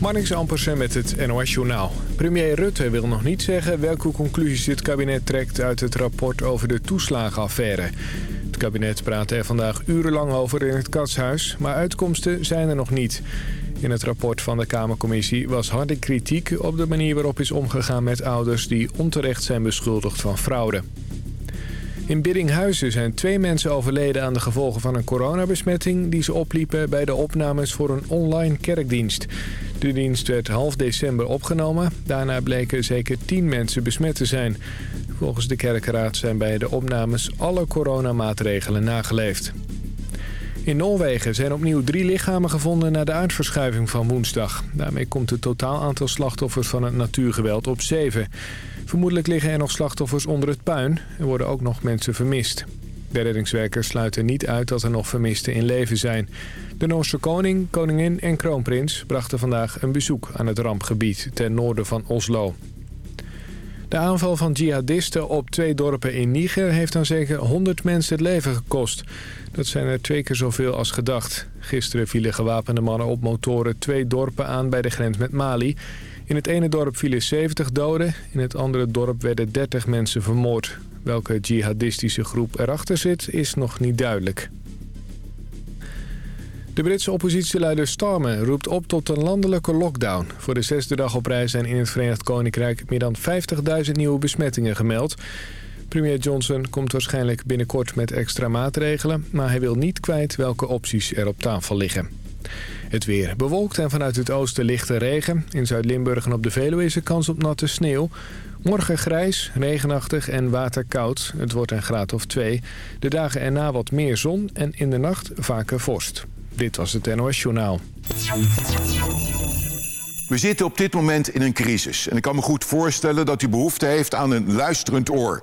Marnix Ampersen met het NOS Journaal. Premier Rutte wil nog niet zeggen welke conclusies het kabinet trekt uit het rapport over de toeslagenaffaire. Het kabinet praatte er vandaag urenlang over in het Katshuis, maar uitkomsten zijn er nog niet. In het rapport van de Kamercommissie was harde kritiek op de manier waarop is omgegaan met ouders die onterecht zijn beschuldigd van fraude. In Biddinghuizen zijn twee mensen overleden aan de gevolgen van een coronabesmetting... die ze opliepen bij de opnames voor een online kerkdienst. De dienst werd half december opgenomen. Daarna bleken zeker tien mensen besmet te zijn. Volgens de kerkenraad zijn bij de opnames alle coronamaatregelen nageleefd. In Noorwegen zijn opnieuw drie lichamen gevonden na de aardverschuiving van woensdag. Daarmee komt het totaal aantal slachtoffers van het natuurgeweld op zeven. Vermoedelijk liggen er nog slachtoffers onder het puin. Er worden ook nog mensen vermist. De reddingswerkers sluiten niet uit dat er nog vermisten in leven zijn. De Noorse koning, koningin en kroonprins brachten vandaag een bezoek aan het rampgebied ten noorden van Oslo. De aanval van jihadisten op twee dorpen in Niger heeft aan zeker 100 mensen het leven gekost. Dat zijn er twee keer zoveel als gedacht. Gisteren vielen gewapende mannen op motoren twee dorpen aan bij de grens met Mali. In het ene dorp vielen 70 doden, in het andere dorp werden 30 mensen vermoord. Welke jihadistische groep erachter zit, is nog niet duidelijk. De Britse oppositieleider Starmer roept op tot een landelijke lockdown. Voor de zesde dag op rij zijn in het Verenigd Koninkrijk meer dan 50.000 nieuwe besmettingen gemeld. Premier Johnson komt waarschijnlijk binnenkort met extra maatregelen... maar hij wil niet kwijt welke opties er op tafel liggen. Het weer bewolkt en vanuit het oosten lichte regen. In Zuid-Limburg en op de Veluwe is er kans op natte sneeuw. Morgen grijs, regenachtig en waterkoud. Het wordt een graad of twee. De dagen erna wat meer zon en in de nacht vaker vorst. Dit was het NOS Journaal. We zitten op dit moment in een crisis. En ik kan me goed voorstellen dat u behoefte heeft aan een luisterend oor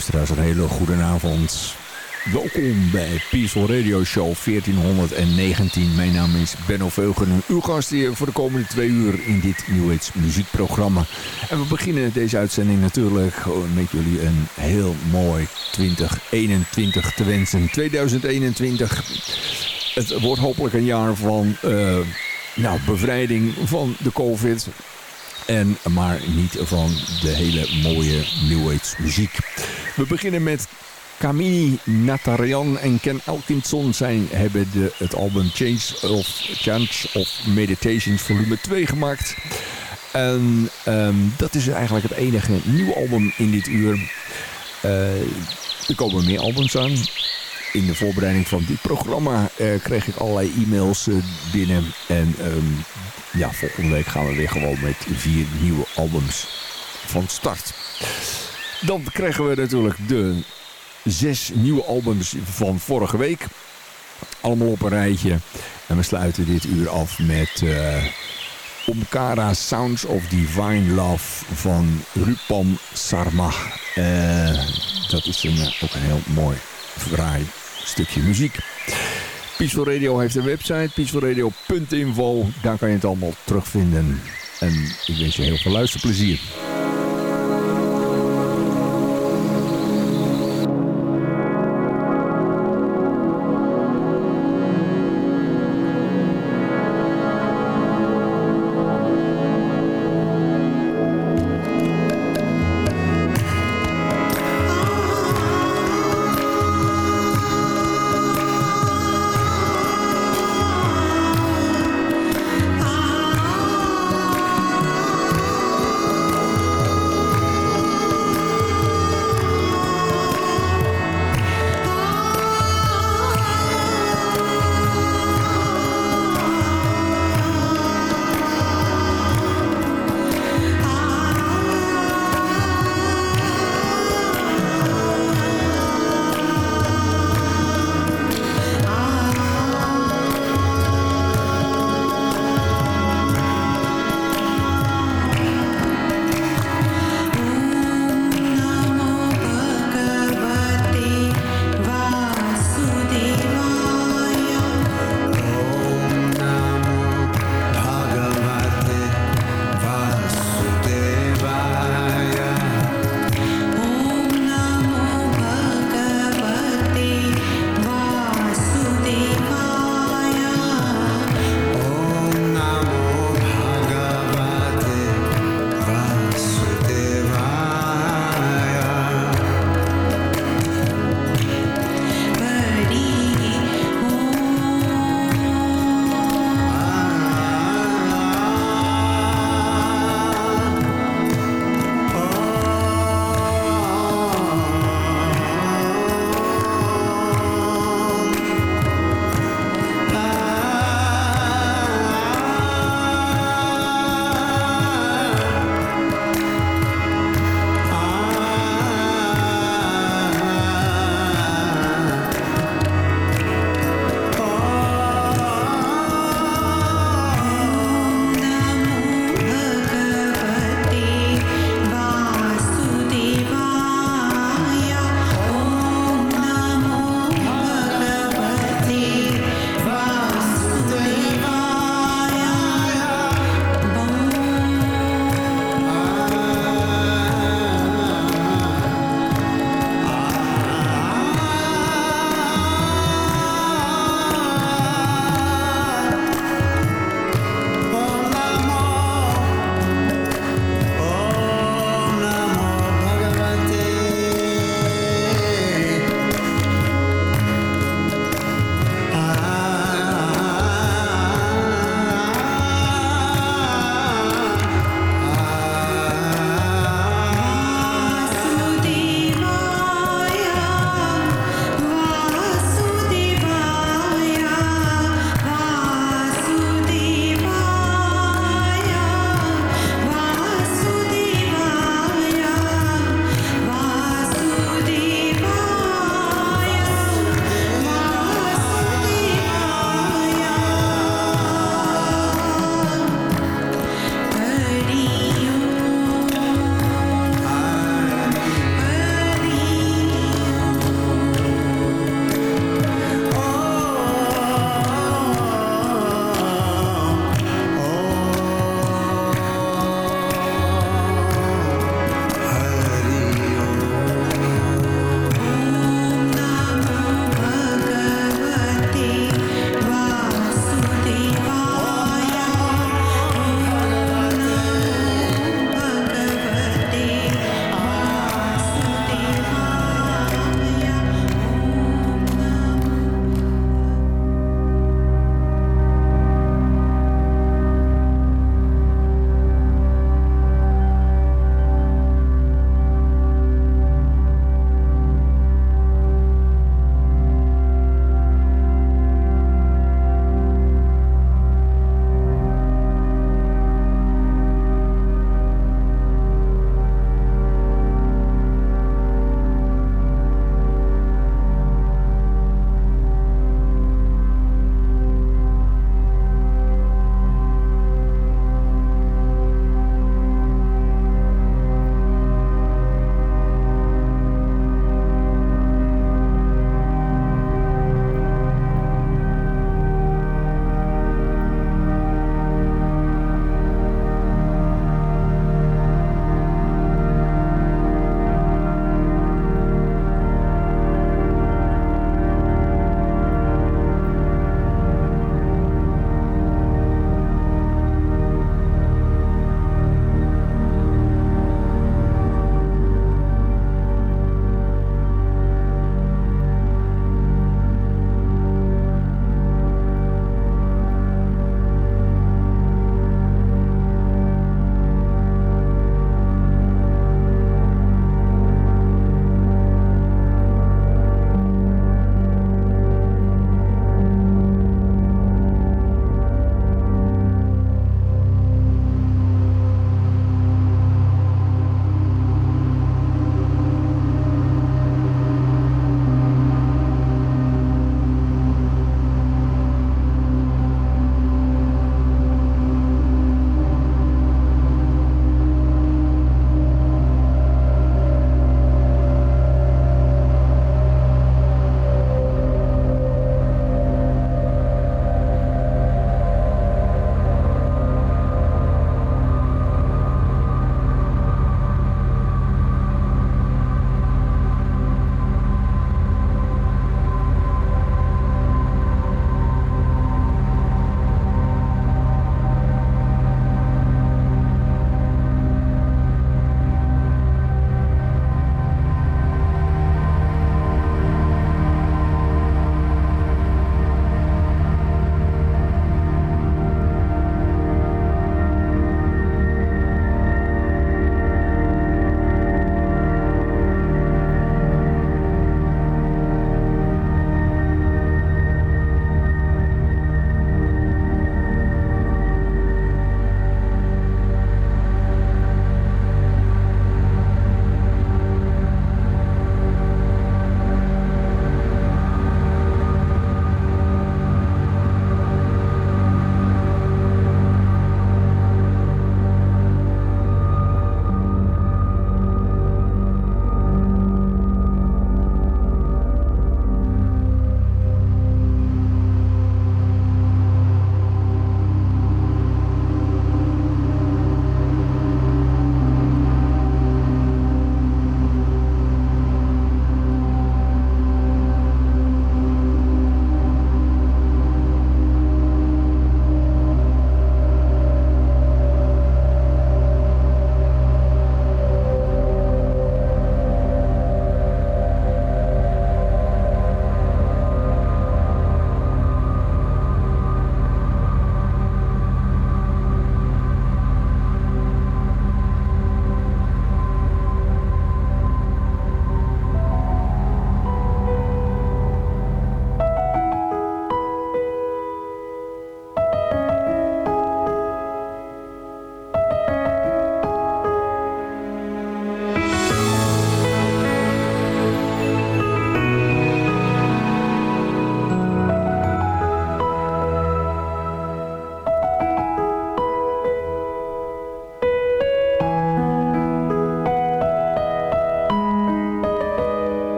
Luisteraars, een hele goede avond. Welkom bij Peaceful Radio Show 1419. Mijn naam is Benno Veugen, uw gast hier voor de komende twee uur in dit New muziekprogramma. En we beginnen deze uitzending natuurlijk met jullie een heel mooi 2021 te wensen. 2021, het wordt hopelijk een jaar van uh, nou, bevrijding van de COVID... En maar niet van de hele mooie New Age muziek. We beginnen met Camille Natarian en Ken Elkinson zijn, hebben de, het album Change of, Change of Meditations volume 2 gemaakt. En um, dat is eigenlijk het enige nieuwe album in dit uur. Uh, er komen meer albums aan. In de voorbereiding van dit programma uh, kreeg ik allerlei e-mails uh, binnen. En um, ja, volgende week gaan we weer gewoon met vier nieuwe albums van start. Dan krijgen we natuurlijk de zes nieuwe albums van vorige week. Allemaal op een rijtje. En we sluiten dit uur af met uh, Omkara Sounds of Divine Love van Rupam Sarma. Uh, dat is een, ook een heel mooi, fraai stukje muziek. Peaceful Radio heeft een website, peacefulradio.info. Daar kan je het allemaal terugvinden. En ik wens je heel veel luisterplezier.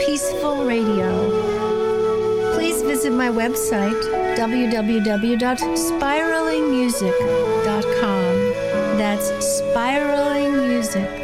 Peaceful Radio. Please visit my website, www.spiralingmusic.com. That's spiralingmusic.com.